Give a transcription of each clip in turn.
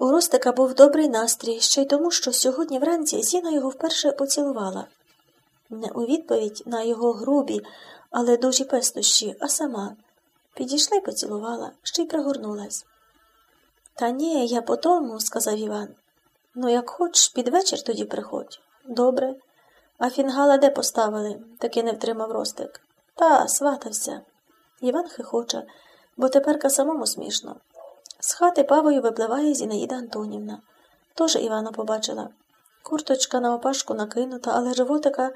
У Ростика був добрий настрій, ще й тому, що сьогодні вранці Зіна його вперше поцілувала. Не у відповідь на його грубі, але дужі пестощі, а сама. Підійшла й поцілувала, ще й пригорнулась. Та ні, я по тому, сказав Іван. Ну, як хочеш, під вечір тоді приходь. Добре. А фінгала де поставили? таки не втримав Ростик. Та, сватався. Іван хихоче, бо теперка самому смішно. З хати павою випливає Зінаїда Антонівна. Тож Івана побачила. Курточка на опашку накинута, але животика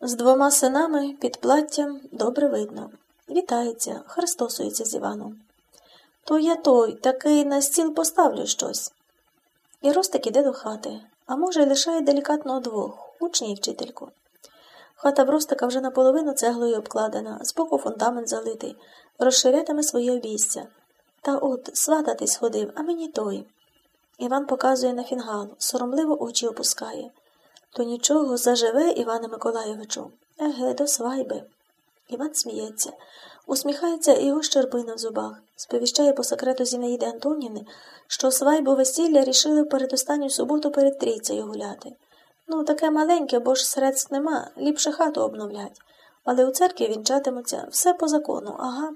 з двома синами під платтям добре видно. Вітається, хрестосується з Іваном. То я той, такий на стіл поставлю щось. І Ростик іде до хати, а може, лишає делікатно двох учні і вчительку. Хата в Ростика вже наполовину цеглою обкладена, збоку фундамент залитий, розширятиме своє обійстя. Та от свататись ходив, а мені той. Іван показує на фінгал, соромливо очі опускає. То нічого заживе, Іване Миколаєвичу. Еге, до свайби. Іван сміється, усміхається і його щербина в зубах, сповіщає по секрету Зінаїди Антонівни, що свайбу весілля рішили в передостанню суботу перед трійцею гуляти. Ну, таке маленьке, бо ж средств нема, ліпше хату обновлять. Але у церкві вінчатимуться все по закону, ага.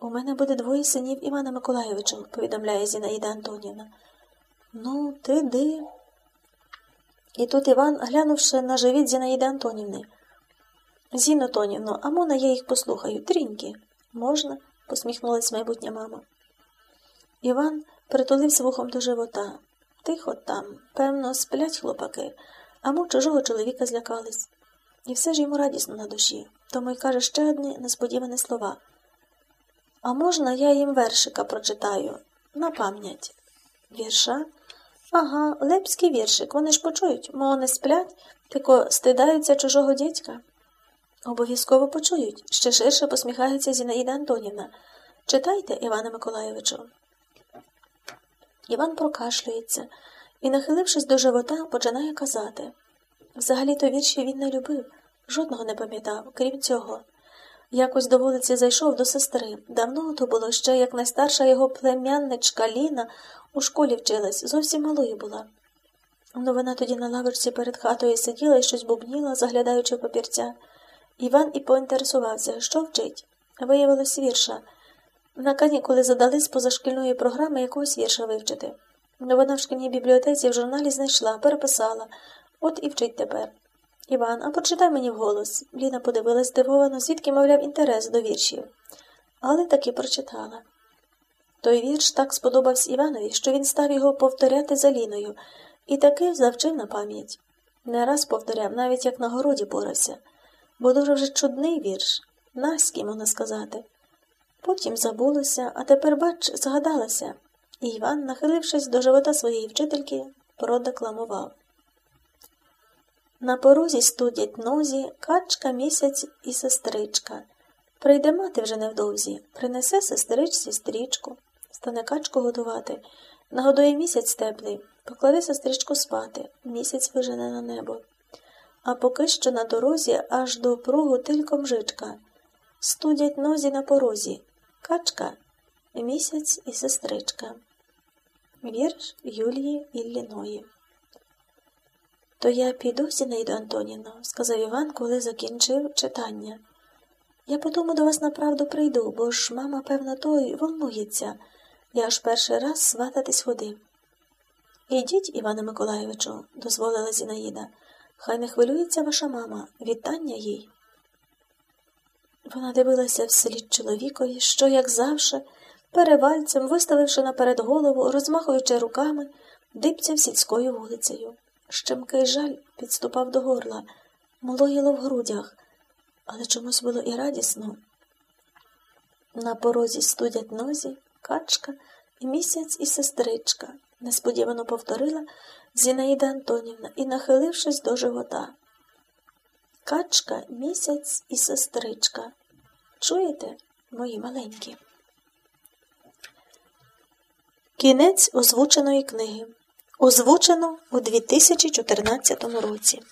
У мене буде двоє синів Івана Миколаєвича, повідомляє Зінаїда Антонівна. Ну, ти ди. І тут Іван, глянувши на живіт Зінаїди Антонівни. Зіно Тонівно, а мона я їх послухаю, тріньки. Можна? посміхнулась майбутня мама. Іван притулився вухом до живота. Тихо там, певно, сплять хлопаки, а му чужого чоловіка злякались. І все ж йому радісно на душі, тому й каже ще одні несподівані слова. А можна я їм вершика прочитаю на пам'ять? Вірша? Ага, лепський віршик. Вони ж почують, мов не сплять, тільки стидаються чужого дядька. Обов'язково почують, ще ширше посміхається Зінаїда Антонівна. Читайте, Іване Миколайовичу. Іван прокашлюється і, нахилившись до живота, починає казати. Взагалі-то вірші він не любив, жодного не пам'ятав, крім цього. Якось до вулиці зайшов до сестри. Давно то було ще, як найстарша його племянничка Ліна у школі вчилась, зовсім малою була. Ну вона тоді на лавочці перед хатою сиділа і щось бубніла, заглядаючи в папірця. Іван і поінтересувався, що вчить. Виявилось вірша. На канікули задали з позашкільної програми якогось вірша вивчити. Вона в шкільній бібліотеці в журналі знайшла, переписала. От і вчить тепер. Іван, а почитай мені вголос. Ліна подивилась здивовано, звідки, мовляв, інтерес до віршів. Але таки прочитала. Той вірш так сподобався Іванові, що він став його повторяти за Ліною, і таки завчив на пам'ять. Не раз повторяв, навіть як на городі порався, бо дуже вже чудний вірш, наський, можна сказати. Потім забулося, а тепер, бач, згадалася, і Іван, нахилившись до живота своєї вчительки, продекламував. На порозі студять нозі качка місяць і сестричка. Прийде мати вже невдовзі, принесе сестричці стрічку, стане качку годувати, нагодує місяць теплий, покладе сестричку спати, місяць вижене на небо. А поки що на дорозі аж до пругу тильком жичка. Студять нозі на порозі, качка, місяць і сестричка. Вірш Юлії Ілліної то я піду, Зінаїду Антонівно, сказав Іван, коли закінчив читання. Я потому до вас направду прийду, бо ж мама, певно, той волнується. Я аж перший раз свататись ходив. Ідіть, Іване Миколаєвичу, дозволила Зінаїда. Хай не хвилюється ваша мама, вітання їй. Вона дивилася вслід чоловікові, що, як завше, перевальцем, виставивши наперед голову, розмахуючи руками, дипцяв сільською вулицею. Щемкий жаль підступав до горла, молоїло в грудях, але чомусь було і радісно. На порозі студять нозі, качка, і місяць і сестричка, несподівано повторила Зінаїда Антонівна і, нахилившись до живота. Качка, місяць і сестричка. Чуєте, мої маленькі? Кінець озвученої книги. Озвучено у 2014 році.